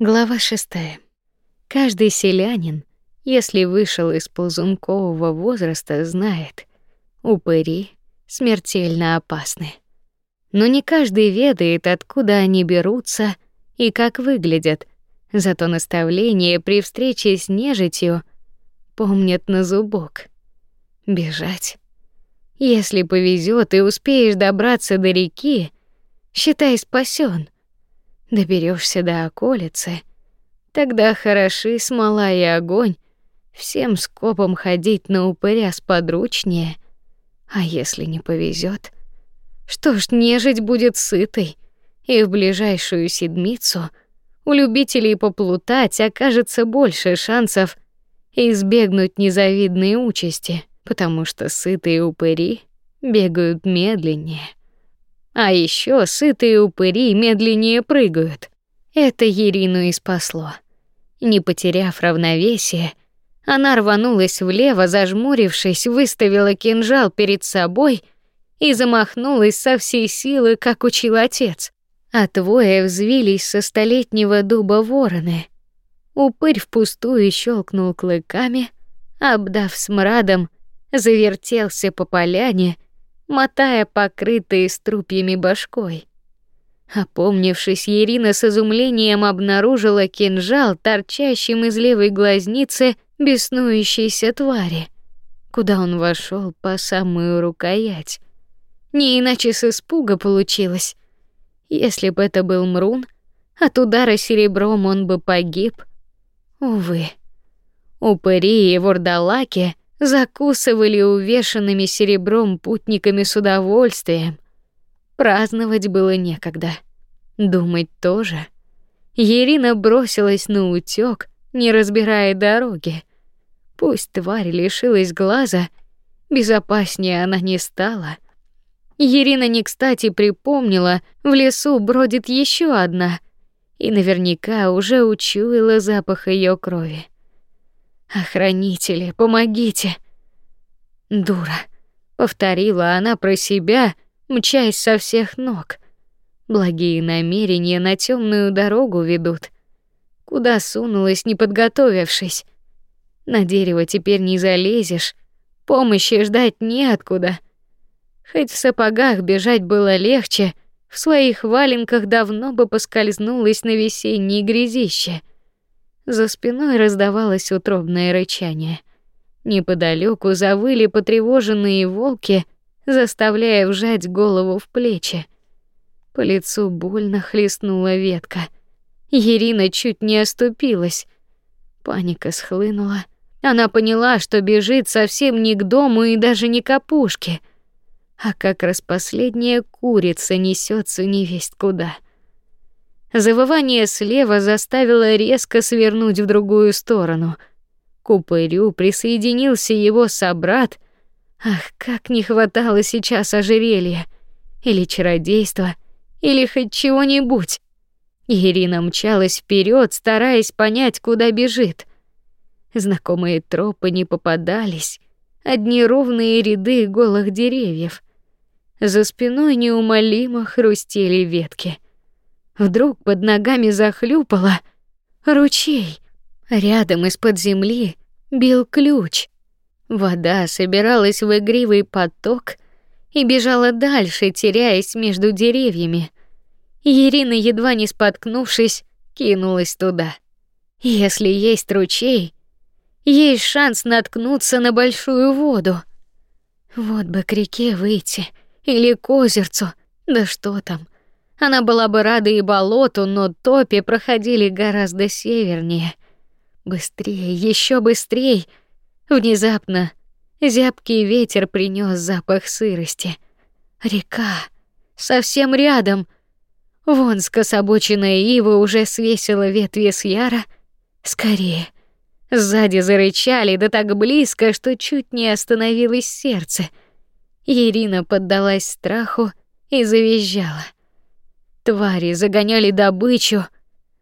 Глава шестая. Каждый селянин, если вышел из ползункового возраста, знает, упыри смертельно опасны. Но не каждый ведает, откуда они берутся и как выглядят. Зато наставления при встрече с нежитью помнят на зубок. Бежать. Если повезет и успеешь добраться до реки, считай спасен. Доберешься до околицы, тогда хороши смола и огонь, всем скопом ходить на упыря сподручнее. А если не повезет, что ж, нежить будет сытой, и в ближайшую седмицу у любителей поплутать окажется больше шансов избегнуть незавидной участи, потому что сытые упыри бегают медленнее. А еще сытые упыри медленнее прыгают. Это Ерину и спасло. Не потеряв равновесие, она рванулась влево, зажмурившись, выставила кинжал перед собой и замахнулась со всей силы, как учил отец. А твое взвились со столетнего дуба вороны. Упырь впустую щелкнул клыками, обдав смрадом, завертелся по поляне, мотая покрытой струпьями башкой. Опомнившись, Ирина с изумлением обнаружила кинжал, торчащим из левой глазницы беснующейся твари, куда он вошел по самую рукоять. Не иначе с испуга получилось. Если бы это был Мрун, от удара серебром он бы погиб. Увы. Упыри и вурдалаки закусывали увешанными серебром путниками с удовольствием. Праздновать было некогда. Думать тоже. Ирина бросилась на утёк, не разбирая дороги. Пусть тварь лишилась глаза, безопаснее она не стала. Ирина не кстати припомнила, в лесу бродит еще одна, и наверняка уже учуяла запах ее крови. Охранители, помогите. Дура, повторила она про себя, мчась со всех ног. Благие намерения на темную дорогу ведут. Куда сунулась, не подготовившись? На дерево теперь не залезешь, помощи ждать неоткуда. Хоть в сапогах бежать было легче, в своих валенках давно бы поскользнулась на весенней грязище. За спиной раздавалось утробное рычание. Неподалеку завыли потревоженные волки, заставляя вжать голову в плечи. По лицу больно хлестнула ветка. Ирина чуть не оступилась. Паника схлынула. Она поняла, что бежит совсем не к дому и даже не к опушке, а как распоследняя курица несется невесть куда. Завывание слева заставило резко свернуть в другую сторону. К упырю присоединился его собрат. Ах, как не хватало сейчас ожерелья или чародейства, или хоть чего-нибудь. Ирина мчалась вперед, стараясь понять, куда бежит. Знакомые тропы не попадались, одни ровные ряды голых деревьев. За спиной неумолимо хрустели ветки. Вдруг под ногами захлюпало ручей. Рядом из-под земли бил ключ. Вода собиралась в игривый поток и бежала дальше, теряясь между деревьями. Ирина, едва не споткнувшись, кинулась туда. Если есть ручей, есть шанс наткнуться на большую воду. Вот бы к реке выйти или к озерцу, да что там. Она была бы рада и болоту, но топи проходили гораздо севернее. Быстрее, еще быстрее. Внезапно зябкий ветер принес запах сырости. Река совсем рядом. Вон скособоченная ива уже свесила ветви с яра. Скорее. Сзади зарычали, да так близко, что чуть не остановилось сердце. Ирина поддалась страху и завизжала. Твари загоняли добычу.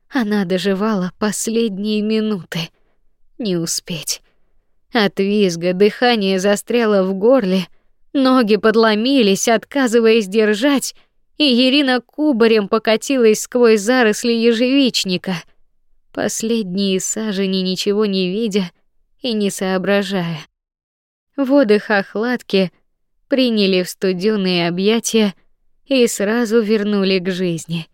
Она доживала последние минуты. Не успеть. От визга дыхание застряло в горле, ноги подломились, отказываясь держать, и Ирина кубарем покатилась сквозь заросли ежевичника. последние сажени ничего не видя и не соображая. Воды хохлатки приняли в студёные объятия и сразу вернули к жизни.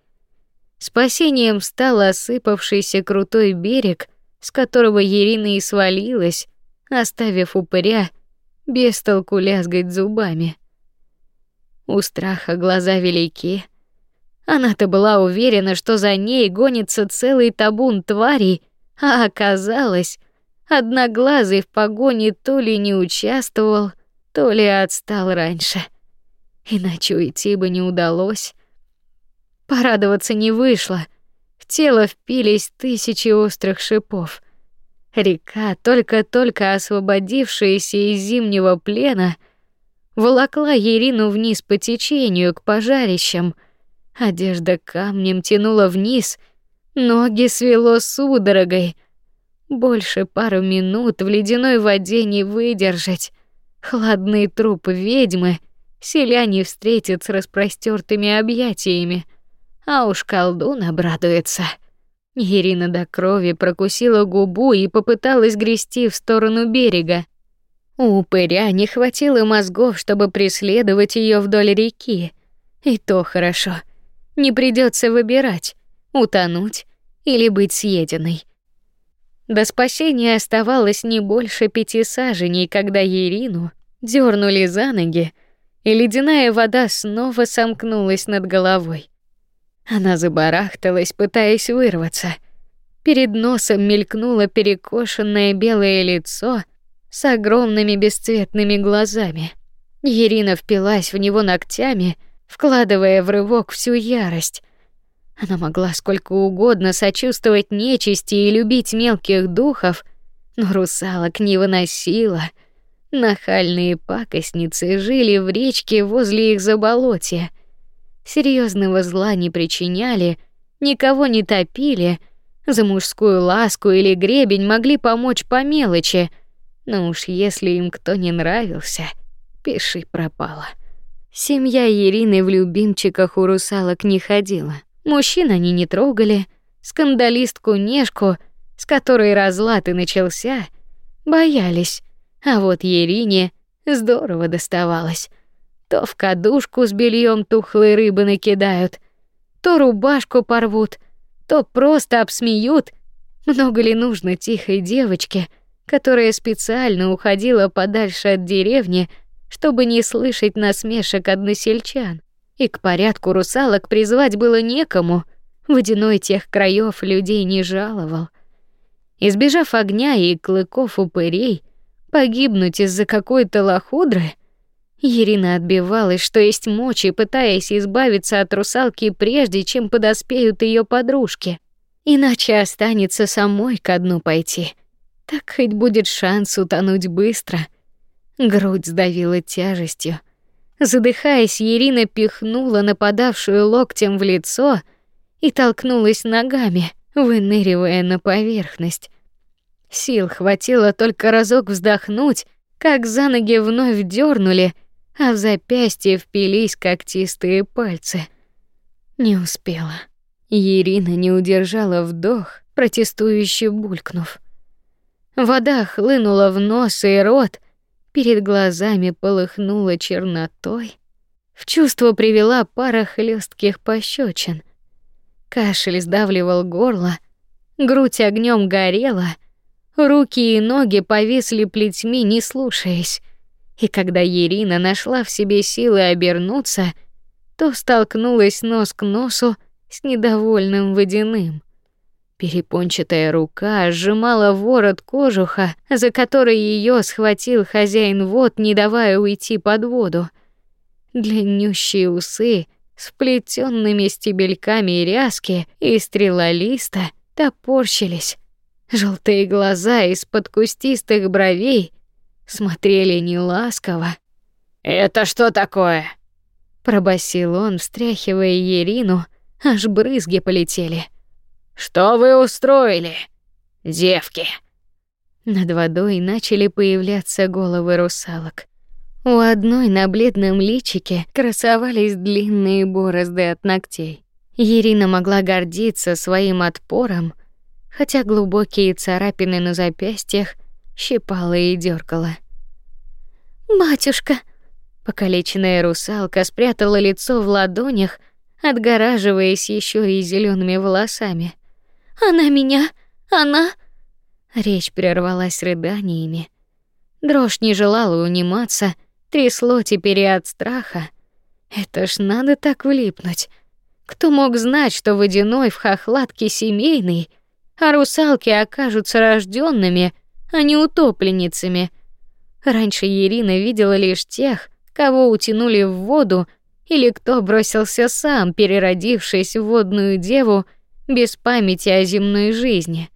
Спасением стал осыпавшийся крутой берег, с которого Ирина и свалилась, оставив упыря без толку лязгать зубами. У страха глаза велики. Она-то была уверена, что за ней гонится целый табун тварей, а оказалось, одноглазый в погоне то ли не участвовал, то ли отстал раньше. Иначе уйти бы не удалось. Порадоваться не вышло. В тело впились тысячи острых шипов. Река, только-только освободившаяся из зимнего плена, волокла Ирину вниз по течению к пожарищам. Одежда камнем тянула вниз, ноги свело судорогой. Больше пару минут в ледяной воде не выдержать. Хладный труп ведьмы селяне встретят с распростертыми объятиями, а уж колдун обрадуется. Ирина до крови прокусила губу и попыталась грести в сторону берега. У упыря не хватило мозгов, чтобы преследовать ее вдоль реки. И то хорошо. Не придется выбирать: утонуть или быть съеденной. До спасения оставалось не больше пяти саженей, когда Ирину дернули за ноги, и ледяная вода снова сомкнулась над головой. Она забарахталась, пытаясь вырваться. Перед носом мелькнуло перекошенное белое лицо с огромными бесцветными глазами. Ирина впилась в него ногтями, вкладывая в рывок всю ярость. Она могла сколько угодно сочувствовать нечисти и любить мелких духов, но русалок не выносила. Нахальные пакостницы жили в речке возле их заболотья — серьезного зла не причиняли, никого не топили, за мужскую ласку или гребень могли помочь по мелочи. Но уж если им кто не нравился, пиши пропало. Семья Ирины в любимчиках у русалок не ходила. Мужчин они не трогали, скандалистку Нешку, с которой разлад и начался, боялись. А вот Ирине здорово доставалось. То в кадушку с бельем тухлой рыбы накидают, то рубашку порвут, то просто обсмеют. Много ли нужно тихой девочке, которая специально уходила подальше от деревни, чтобы не слышать насмешек односельчан? И к порядку русалок призвать было некому. Водяной тех краев людей не жаловал. Избежав огня и клыков упырей, погибнуть из-за какой-то лохудры — Ирина отбивалась, что есть мочи, пытаясь избавиться от русалки прежде, чем подоспеют ее подружки. Иначе останется самой ко дну пойти. Так хоть будет шанс утонуть быстро. Грудь сдавила тяжестью. Задыхаясь, Ирина пихнула нападавшую локтем в лицо и толкнулась ногами, выныривая на поверхность. Сил хватило только разок вздохнуть, как за ноги вновь дернули, а в запястье впились когтистые пальцы. Не успела. Ирина не удержала вдох, протестующе булькнув. Вода хлынула в нос и рот, перед глазами полыхнула чернотой. В чувство привела пара хлестких пощечин. Кашель сдавливал горло, грудь огнем горела, руки и ноги повисли плетьми, не слушаясь. И когда Ирина нашла в себе силы обернуться, то столкнулась нос к носу с недовольным водяным. Перепончатая рука сжимала ворот кожуха, за который ее схватил хозяин вод, не давая уйти под воду. Длиннющие усы с плетёнными стебельками ряски и стрелолиста топорщились. Желтые глаза из-под кустистых бровей смотрели неласково. «Это что такое?» Пробасил он, встряхивая Ерину, аж брызги полетели. «Что вы устроили, девки?» Над водой начали появляться головы русалок. У одной на бледном личике красовались длинные борозды от ногтей. Ирина могла гордиться своим отпором. Хотя глубокие царапины на запястьях щипала и дергала. Батюшка, покалеченная русалка спрятала лицо в ладонях, отгораживаясь еще и зелеными волосами. Она меня, она. Речь прервалась рыданиями. Дрожь не желала униматься, трясло теперь и от страха. Это ж надо так влипнуть. Кто мог знать, что водяной в хохлатке семейный, а русалки окажутся рожденными, а не утопленницами? Раньше Ирина видела лишь тех, кого утянули в воду или кто бросился сам, переродившись в водную деву без памяти о земной жизни.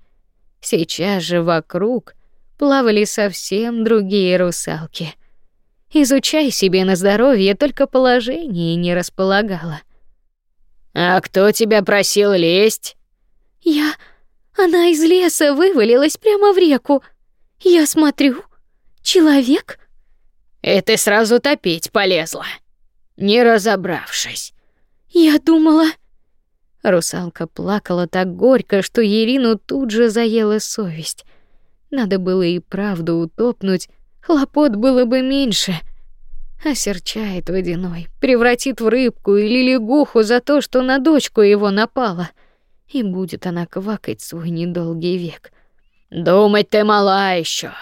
Сейчас же вокруг плавали совсем другие русалки. Изучай себе на здоровье, только положение не располагало. А кто тебя просил лезть? Я. Она из леса вывалилась прямо в реку. Я смотрю, человек. И ты сразу топить полезла, не разобравшись. Я думала. Русалка плакала так горько, что Ирину тут же заела совесть. Надо было и правду утопнуть, хлопот было бы меньше осерчает водяной, превратит в рыбку или лягуху за то, что на дочку его напала, и будет она квакать свой недолгий век. Думать ты мала еще.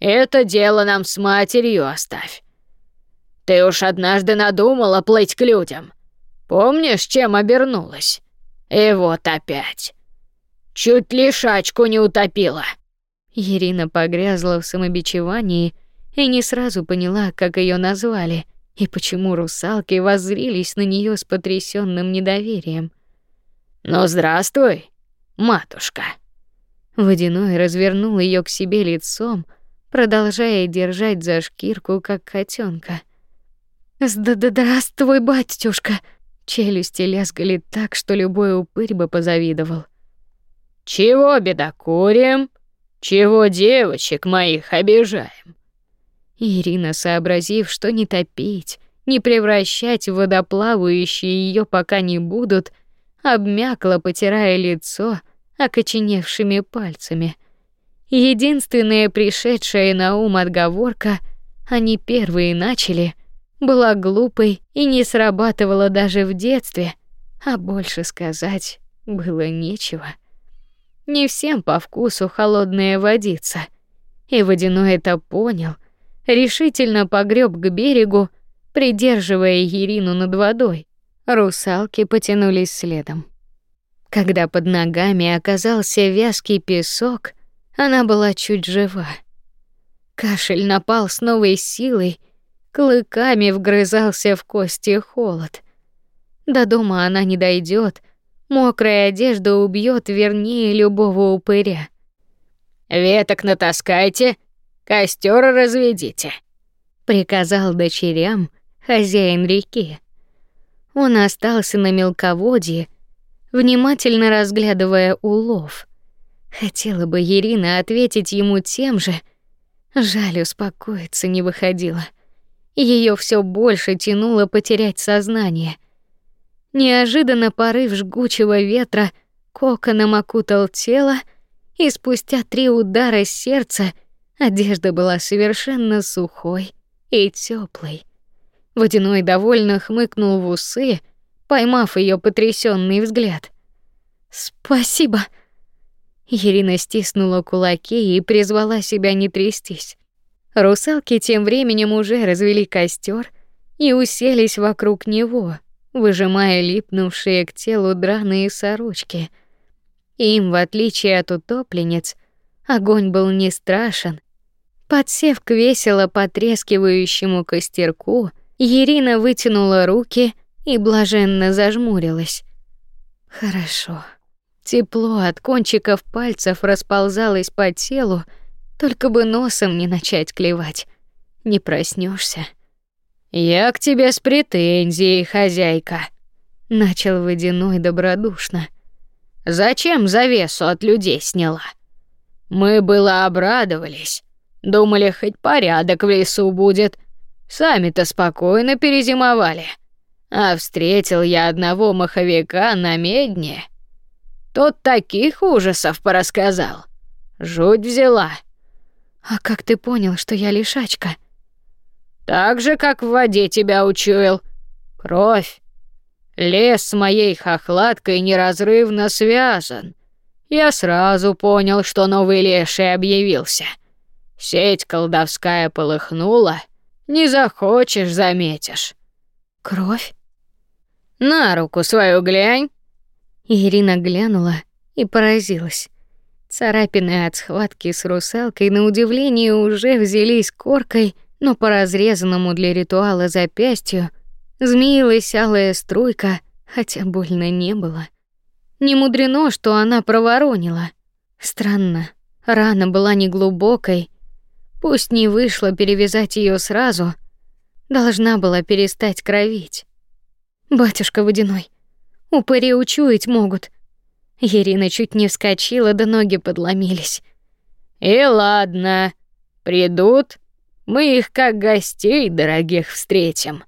Это дело нам с матерью оставь. Ты уж однажды надумала плыть к людям. Помнишь, чем обернулась? И вот опять. Чуть лишачку не утопила. Ирина погрязла в самобичевании и не сразу поняла, как ее назвали и почему русалки воззрились на нее с потрясенным недоверием. "Ну здравствуй, матушка". Водяной развернул ее к себе лицом, продолжая держать за шкирку, как котенка. "Здравствуй, батюшка". Челюсти лязгали так, что любой упырь бы позавидовал. Чего бедокурим? Чего девочек моих обижаем? Ирина, сообразив, что не топить, не превращать в водоплавающие ее пока не будут, обмякла, потирая лицо окоченевшими пальцами. Единственная пришедшая на ум отговорка, они первые начали, была глупой и не срабатывала даже в детстве, а больше сказать было нечего. Не всем по вкусу холодная водица, и водяной это понял решительно погреб к берегу, придерживая Ирину над водой. Русалки потянулись следом. Когда под ногами оказался вязкий песок, она была чуть жива. Кашель напал с новой силой, клыками вгрызался в кости холод. До дома она не дойдет, мокрая одежда убьет вернее любого упыря. Веток натаскайте Костер разведите, приказал дочерям хозяин реки. Он остался на мелководье, внимательно разглядывая улов. Хотела бы Ирина ответить ему тем же, жаль, успокоиться не выходило. Ее все больше тянуло потерять сознание. Неожиданно порыв жгучего ветра коконом окутал тело, и спустя три удара сердца Одежда была совершенно сухой и теплой. Водяной довольно хмыкнул в усы, поймав ее потрясенный взгляд. Спасибо. Ирина стиснула кулаки и призвала себя не трястись. Русалки тем временем уже развели костер и уселись вокруг него, выжимая липнувшие к телу драные сорочки. Им, в отличие от утопленниц, огонь был не страшен, Подсев к весело потрескивающему костерку, Ирина вытянула руки и блаженно зажмурилась. Хорошо. Тепло от кончиков пальцев расползалось по телу, только бы носом не начать клевать. Не проснешься. Я к тебе с претензией, хозяйка, начал водяной добродушно. Зачем завесу от людей сняла? Мы было обрадовались. Думали, хоть порядок в лесу будет. Сами-то спокойно перезимовали. А встретил я одного маховика на медне. Тот таких ужасов порассказал. Жуть взяла. А как ты понял, что я лишачка? Так же, как в воде тебя учуял. Кровь. Лес с моей хохлаткой неразрывно связан. Я сразу понял, что новый леший объявился. Сеть колдовская полыхнула. Не захочешь, заметишь. Кровь? На руку свою глянь. Ирина глянула и поразилась. Царапины от схватки с русалкой на удивление уже взялись коркой, но по разрезанному для ритуала запястью змеилась алая струйка, хотя больно не было. Не мудрено, что она проворонила. Странно, рана была не глубокой. Пусть не вышло перевязать ее сразу, должна была перестать кровить. Батюшка водяной, упыри учуять могут. Ирина чуть не вскочила, да ноги подломились. И ладно, придут, мы их как гостей дорогих встретим.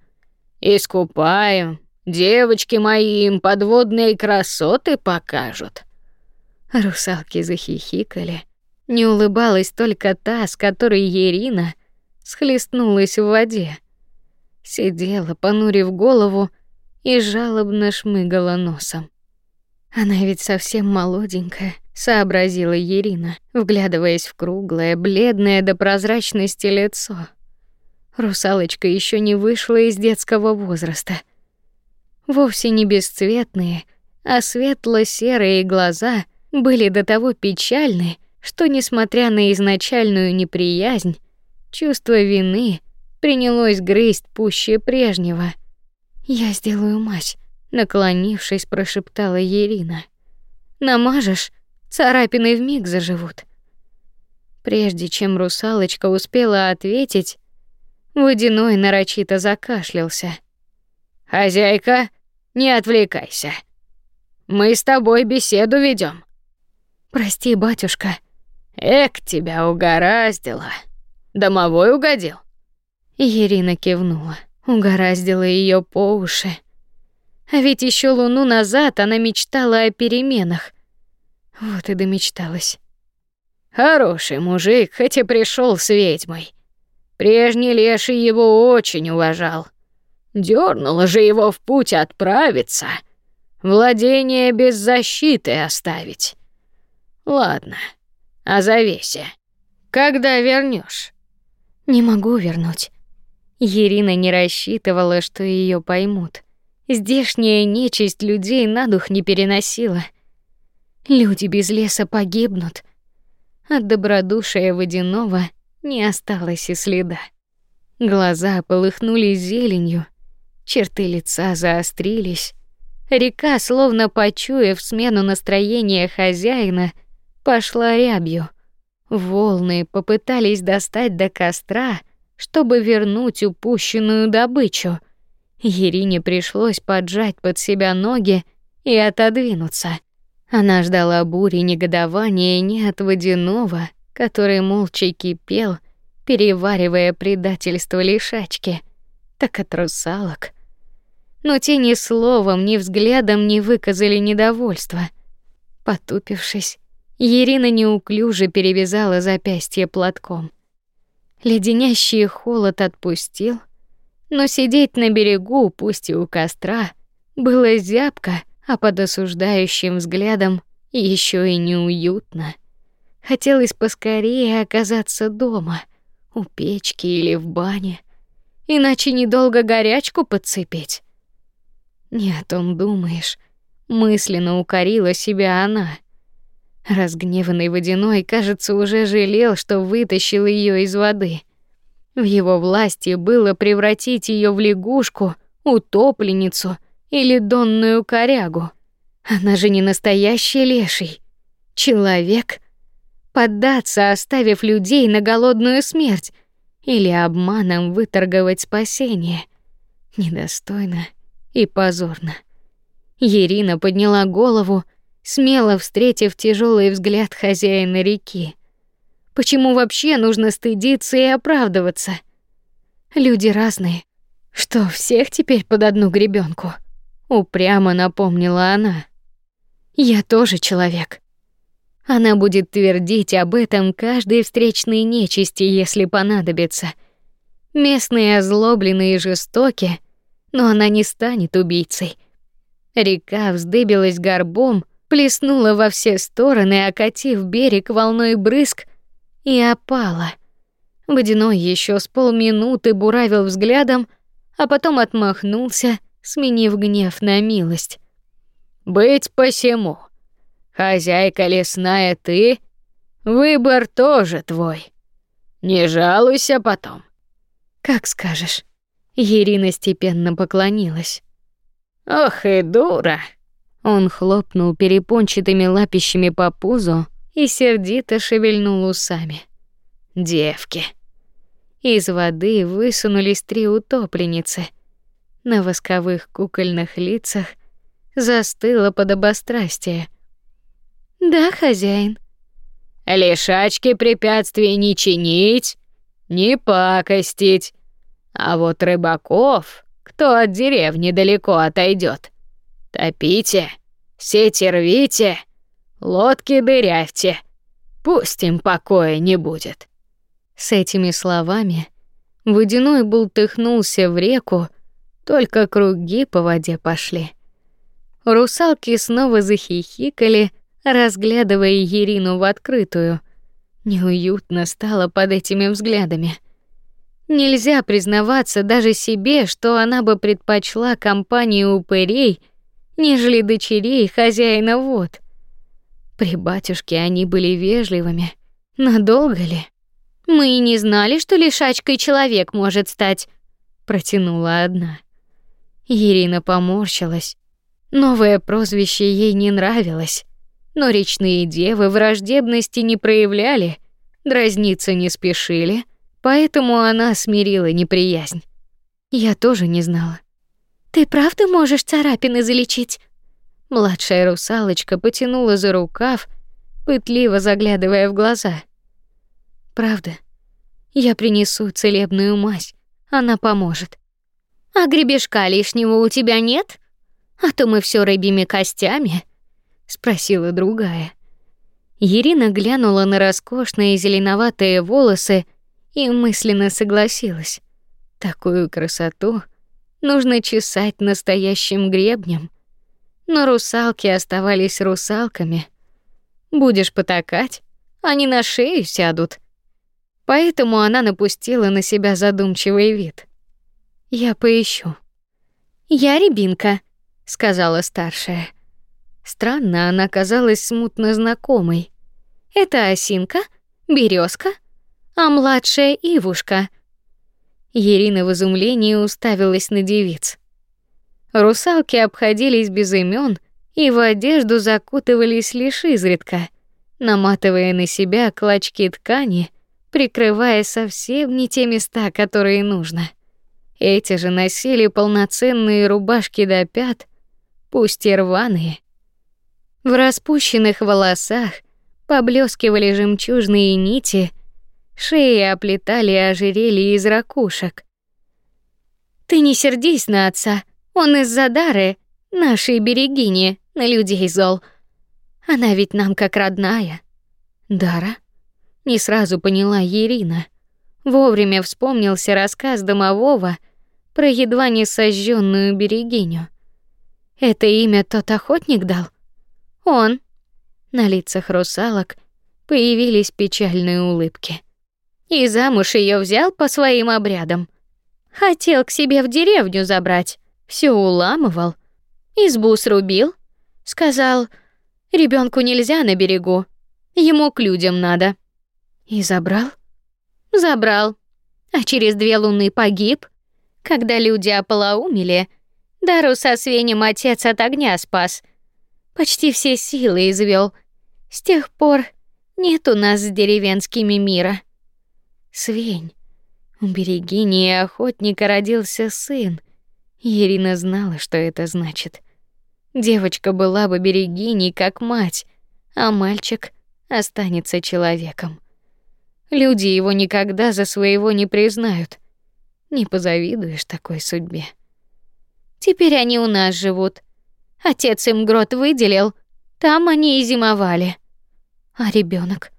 Искупаем, девочки мои им подводные красоты покажут. Русалки захихикали. Не улыбалась только та, с которой Ирина схлестнулась в воде. Сидела, понурив голову, и жалобно шмыгала носом. Она ведь совсем молоденькая, сообразила Ирина, вглядываясь в круглое, бледное до прозрачности лицо. Русалочка еще не вышла из детского возраста. Вовсе не бесцветные, а светло-серые глаза были до того печальны, что несмотря на изначальную неприязнь, чувство вины принялось грызть пуще прежнего. Я сделаю мазь, наклонившись, прошептала Ирина. Намажешь, царапины вмиг заживут. Прежде чем русалочка успела ответить, водяной нарочито закашлялся. Хозяйка, не отвлекайся. Мы с тобой беседу ведем. Прости, батюшка. Эк, тебя угораздило. Домовой угодил. Ирина кивнула. Угораздило ее по уши. А ведь еще луну назад она мечтала о переменах. Вот и домечталась. Хороший мужик, хоть и пришел с ведьмой. Прежний леший его очень уважал. Дёрнуло же его в путь отправиться, владение без защиты оставить. Ладно, а завесе. Когда вернешь? Не могу вернуть. Ирина не рассчитывала, что ее поймут. Здешняя нечисть людей на дух не переносила. Люди без леса погибнут. От добродушия водяного не осталось и следа. Глаза полыхнули зеленью, черты лица заострились. Река, словно почуяв смену настроения хозяина, пошла рябью. Волны попытались достать до костра, чтобы вернуть упущенную добычу — Ерине пришлось поджать под себя ноги и отодвинуться. Она ждала бури негодования не от водяного, который молча кипел, переваривая предательство лишачки, так от русалок. Но те ни словом, ни взглядом не выказали недовольства. Потупившись, Ирина неуклюже перевязала запястье платком. Леденящий холод отпустил — но сидеть на берегу, пусть и у костра, было зябко, а под осуждающим взглядом еще и неуютно. Хотелось поскорее оказаться дома, у печки или в бане, иначе недолго горячку подцепить. Нет, он думаешь, мысленно укорила себя она. Разгневанный водяной, кажется, уже жалел, что вытащил ее из воды — в его власти было превратить ее в лягушку, утопленницу или донную корягу. Она же не настоящий леший. Человек. Поддаться, оставив людей на голодную смерть или обманом выторговать спасение. Недостойно и позорно. Ирина подняла голову, смело встретив тяжелый взгляд хозяина реки. Почему вообще нужно стыдиться и оправдываться? Люди разные. Что, всех теперь под одну гребенку? Упрямо напомнила она. Я тоже человек. Она будет твердить об этом каждой встречной нечисти, если понадобится. Местные озлобленные и жестоки, но она не станет убийцей. Река вздыбилась горбом, плеснула во все стороны, окатив берег волной брызг и опала. Водяной еще с полминуты буравил взглядом, а потом отмахнулся, сменив гнев на милость. Быть посему. Хозяйка лесная ты, выбор тоже твой. Не жалуйся потом. Как скажешь. Ирина степенно поклонилась. Ох и дура. Он хлопнул перепончатыми лапищами по пузу и сердито шевельнул усами. Девки. Из воды высунулись три утопленницы. На восковых кукольных лицах застыло подобострастие. Да, хозяин. Лишачки препятствий не чинить, не пакостить. А вот рыбаков, кто от деревни далеко отойдет, топите, сети рвите, лодки дырявьте. Пусть им покоя не будет. С этими словами водяной бултыхнулся в реку, только круги по воде пошли. Русалки снова захихикали, разглядывая Ирину в открытую. Неуютно стало под этими взглядами. Нельзя признаваться даже себе, что она бы предпочла компанию упырей, нежели дочерей хозяина вод. При батюшке они были вежливыми. Надолго ли? Мы и не знали, что лишачкой человек может стать, протянула одна. Ирина поморщилась. Новое прозвище ей не нравилось, но речные девы враждебности не проявляли, дразниться не спешили, поэтому она смирила неприязнь. Я тоже не знала. Ты правда можешь царапины залечить? Младшая русалочка потянула за рукав, пытливо заглядывая в глаза. Правда. Я принесу целебную мазь. Она поможет. А гребешка лишнего у тебя нет? А то мы все рыбьими костями, спросила другая. Ирина глянула на роскошные зеленоватые волосы и мысленно согласилась. Такую красоту нужно чесать настоящим гребнем. Но русалки оставались русалками. Будешь потакать, они на шею сядут. Поэтому она напустила на себя задумчивый вид. Я поищу. Я Рябинка, сказала старшая. Странно, она казалась смутно знакомой. Это осинка, березка, а младшая ивушка. Ирина в изумлении уставилась на девиц. Русалки обходились без имен и в одежду закутывались лишь изредка, наматывая на себя клочки ткани, прикрывая совсем не те места, которые нужно. Эти же носили полноценные рубашки до пят, пусть и рваные. В распущенных волосах поблескивали жемчужные нити, шеи оплетали ожерелья из ракушек. Ты не сердись на отца, он из-за Дары, нашей берегини, на людей зол. Она ведь нам как родная. Дара? Не сразу поняла Ирина. Вовремя вспомнился рассказ домового про едва не сожженную берегиню. Это имя тот охотник дал? Он. На лицах русалок появились печальные улыбки. И замуж ее взял по своим обрядам. Хотел к себе в деревню забрать, все уламывал, избу срубил, сказал: ребенку нельзя на берегу, ему к людям надо. И забрал? Забрал. А через две луны погиб, когда люди ополоумели. Дару со свинем отец от огня спас. Почти все силы извел. С тех пор нет у нас с деревенскими мира. Свень. У берегини и охотника родился сын. Ирина знала, что это значит. Девочка была бы берегиней, как мать, а мальчик останется человеком. Люди его никогда за своего не признают. Не позавидуешь такой судьбе. Теперь они у нас живут. Отец им грот выделил, Там они и зимовали. А ребенок?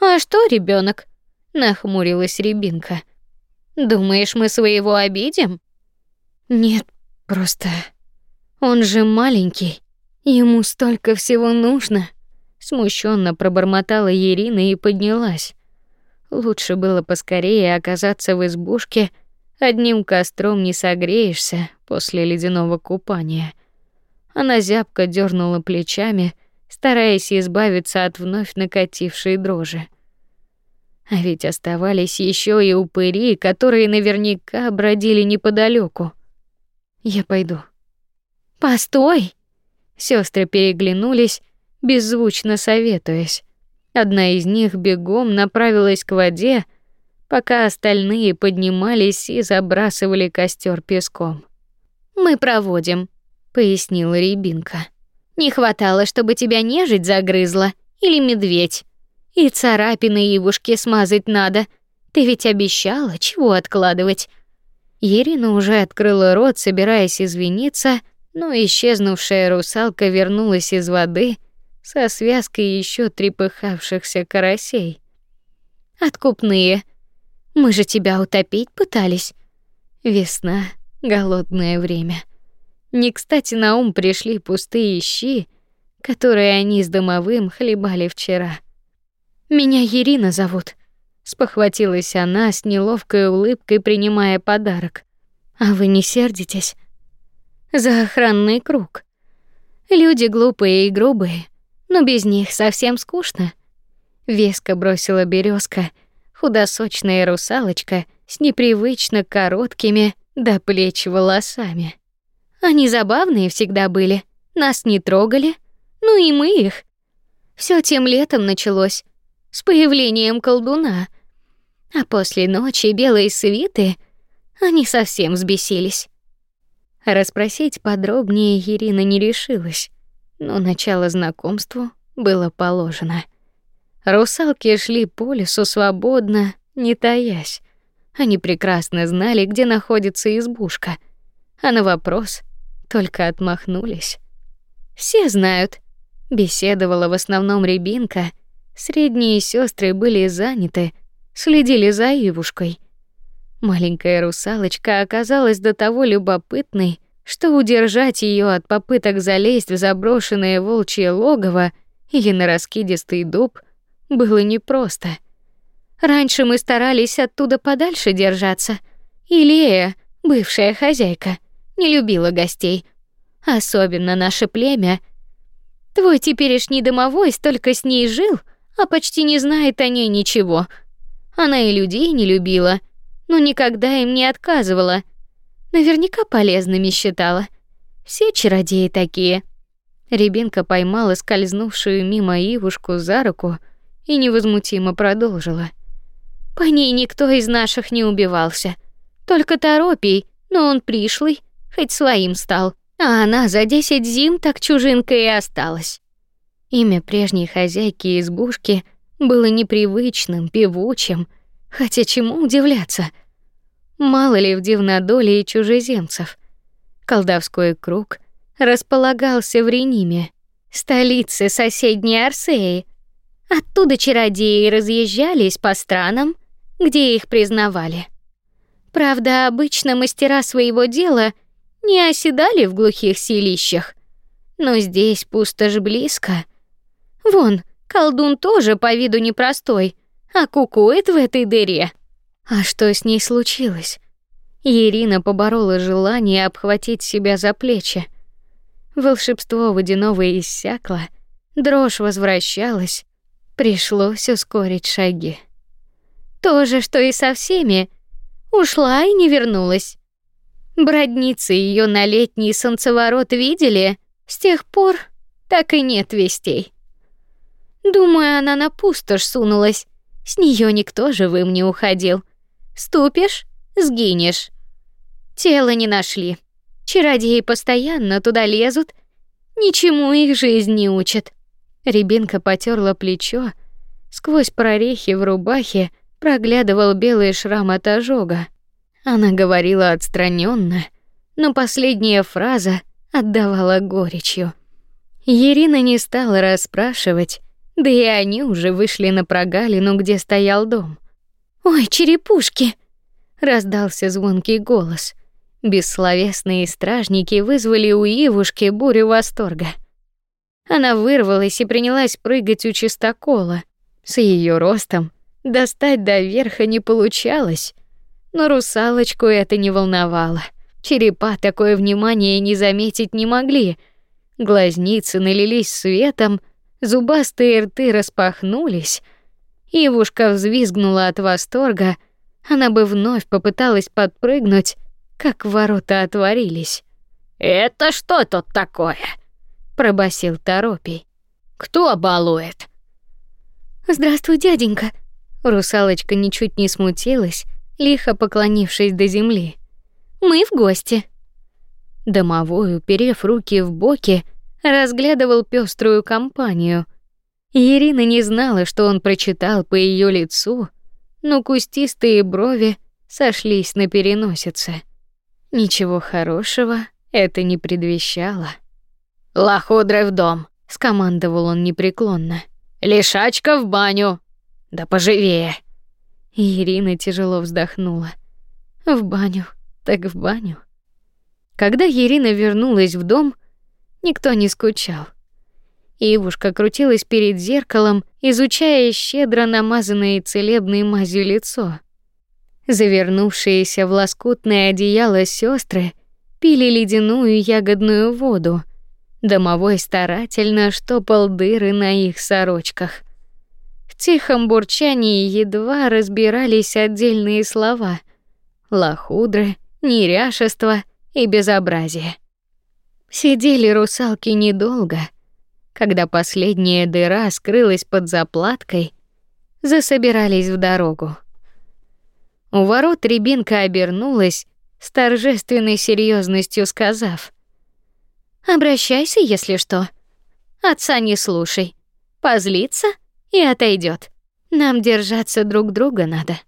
А что ребенок? Нахмурилась Рябинка. Думаешь, мы своего обидим? Нет, просто он же маленький. Ему столько всего нужно. Смущенно пробормотала Ирина и поднялась. Лучше было поскорее оказаться в избушке, одним костром не согреешься после ледяного купания. Она зябко дернула плечами, стараясь избавиться от вновь накатившей дрожи. А ведь оставались еще и упыри, которые наверняка бродили неподалеку. Я пойду. Постой. Сестры переглянулись, беззвучно советуясь. Одна из них бегом направилась к воде, пока остальные поднимались и забрасывали костер песком. Мы проводим, пояснила Рябинка. Не хватало, чтобы тебя нежить загрызла или медведь. И царапины Ивушке смазать надо. Ты ведь обещала, чего откладывать? Ирина уже открыла рот, собираясь извиниться, но исчезнувшая русалка вернулась из воды со связкой еще трепыхавшихся карасей. Откупные. Мы же тебя утопить пытались. Весна, голодное время. Не кстати на ум пришли пустые щи, которые они с домовым хлебали вчера. Меня Ирина зовут, спохватилась она с неловкой улыбкой, принимая подарок. А вы не сердитесь? За охранный круг. Люди глупые и грубые, но без них совсем скучно. Веско бросила березка, худосочная русалочка с непривычно короткими до плеч волосами. Они забавные всегда были, нас не трогали, ну и мы их. Все тем летом началось с появлением колдуна. А после ночи белой свиты они совсем взбесились. Расспросить подробнее Ирина не решилась, но начало знакомству было положено. Русалки шли по лесу свободно, не таясь. Они прекрасно знали, где находится избушка, а на вопрос только отмахнулись. Все знают, беседовала в основном Рябинка, Средние сестры были заняты, следили за Ивушкой. Маленькая русалочка оказалась до того любопытной, что удержать ее от попыток залезть в заброшенное волчье логово или на раскидистый дуб было непросто. Раньше мы старались оттуда подальше держаться. Илея, бывшая хозяйка, не любила гостей, особенно наше племя. Твой теперешний домовой столько с ней жил, а почти не знает о ней ничего. Она и людей не любила, но никогда им не отказывала. Наверняка полезными считала. Все чародеи такие. Ребенка поймала скользнувшую мимо Ивушку за руку и невозмутимо продолжила. По ней никто из наших не убивался. Только Торопий, но он пришлый, хоть своим стал. А она за десять зим так чужинкой и осталась. Имя прежней хозяйки избушки было непривычным, певучим, хотя чему удивляться? Мало ли в дивнодолии чужеземцев. Колдовской круг располагался в Рениме, столице соседней Арсеи. Оттуда чародеи разъезжались по странам, где их признавали. Правда, обычно мастера своего дела не оседали в глухих селищах, но здесь пустошь близко, Вон, колдун тоже по виду непростой, а кукует в этой дыре. А что с ней случилось? Ирина поборола желание обхватить себя за плечи. Волшебство водяного иссякло, дрожь возвращалась, пришлось ускорить шаги. То же, что и со всеми, ушла и не вернулась. Бродницы ее на летний солнцеворот видели, с тех пор так и нет вестей. Думаю, она на пустошь сунулась. С нее никто живым не уходил. Ступишь — сгинешь. Тело не нашли. Чародеи постоянно туда лезут, ничему их жизнь не учат. Рябинка потерла плечо. Сквозь прорехи в рубахе проглядывал белый шрам от ожога. Она говорила отстраненно, но последняя фраза отдавала горечью. Ирина не стала расспрашивать, да и они уже вышли на прогалину, где стоял дом. «Ой, черепушки!» — раздался звонкий голос. Бессловесные стражники вызвали у Ивушки бурю восторга. Она вырвалась и принялась прыгать у чистокола. С ее ростом достать до верха не получалось, но русалочку это не волновало. Черепа такое внимание не заметить не могли. Глазницы налились светом, зубастые рты распахнулись. Ивушка взвизгнула от восторга. Она бы вновь попыталась подпрыгнуть, как ворота отворились. «Это что тут такое?» — пробасил Торопий. «Кто балует?» «Здравствуй, дяденька!» Русалочка ничуть не смутилась, лихо поклонившись до земли. «Мы в гости!» Домовой, уперев руки в боки, разглядывал пеструю компанию. Ирина не знала, что он прочитал по ее лицу, но кустистые брови сошлись на переносице. Ничего хорошего это не предвещало. «Лохудры в дом», — скомандовал он непреклонно. «Лишачка в баню! Да поживее!» Ирина тяжело вздохнула. В баню, так в баню. Когда Ирина вернулась в дом, никто не скучал. Ивушка крутилась перед зеркалом, изучая щедро намазанное целебной мазью лицо. Завернувшиеся в лоскутное одеяло сестры пили ледяную ягодную воду. Домовой старательно штопал дыры на их сорочках. В тихом бурчании едва разбирались отдельные слова: лохудры, неряшество и безобразие. Сидели русалки недолго. Когда последняя дыра скрылась под заплаткой, засобирались в дорогу. У ворот Рябинка обернулась, с торжественной серьезностью сказав: "Обращайся, если что. Отца не слушай. Позлится и отойдет. Нам держаться друг друга надо".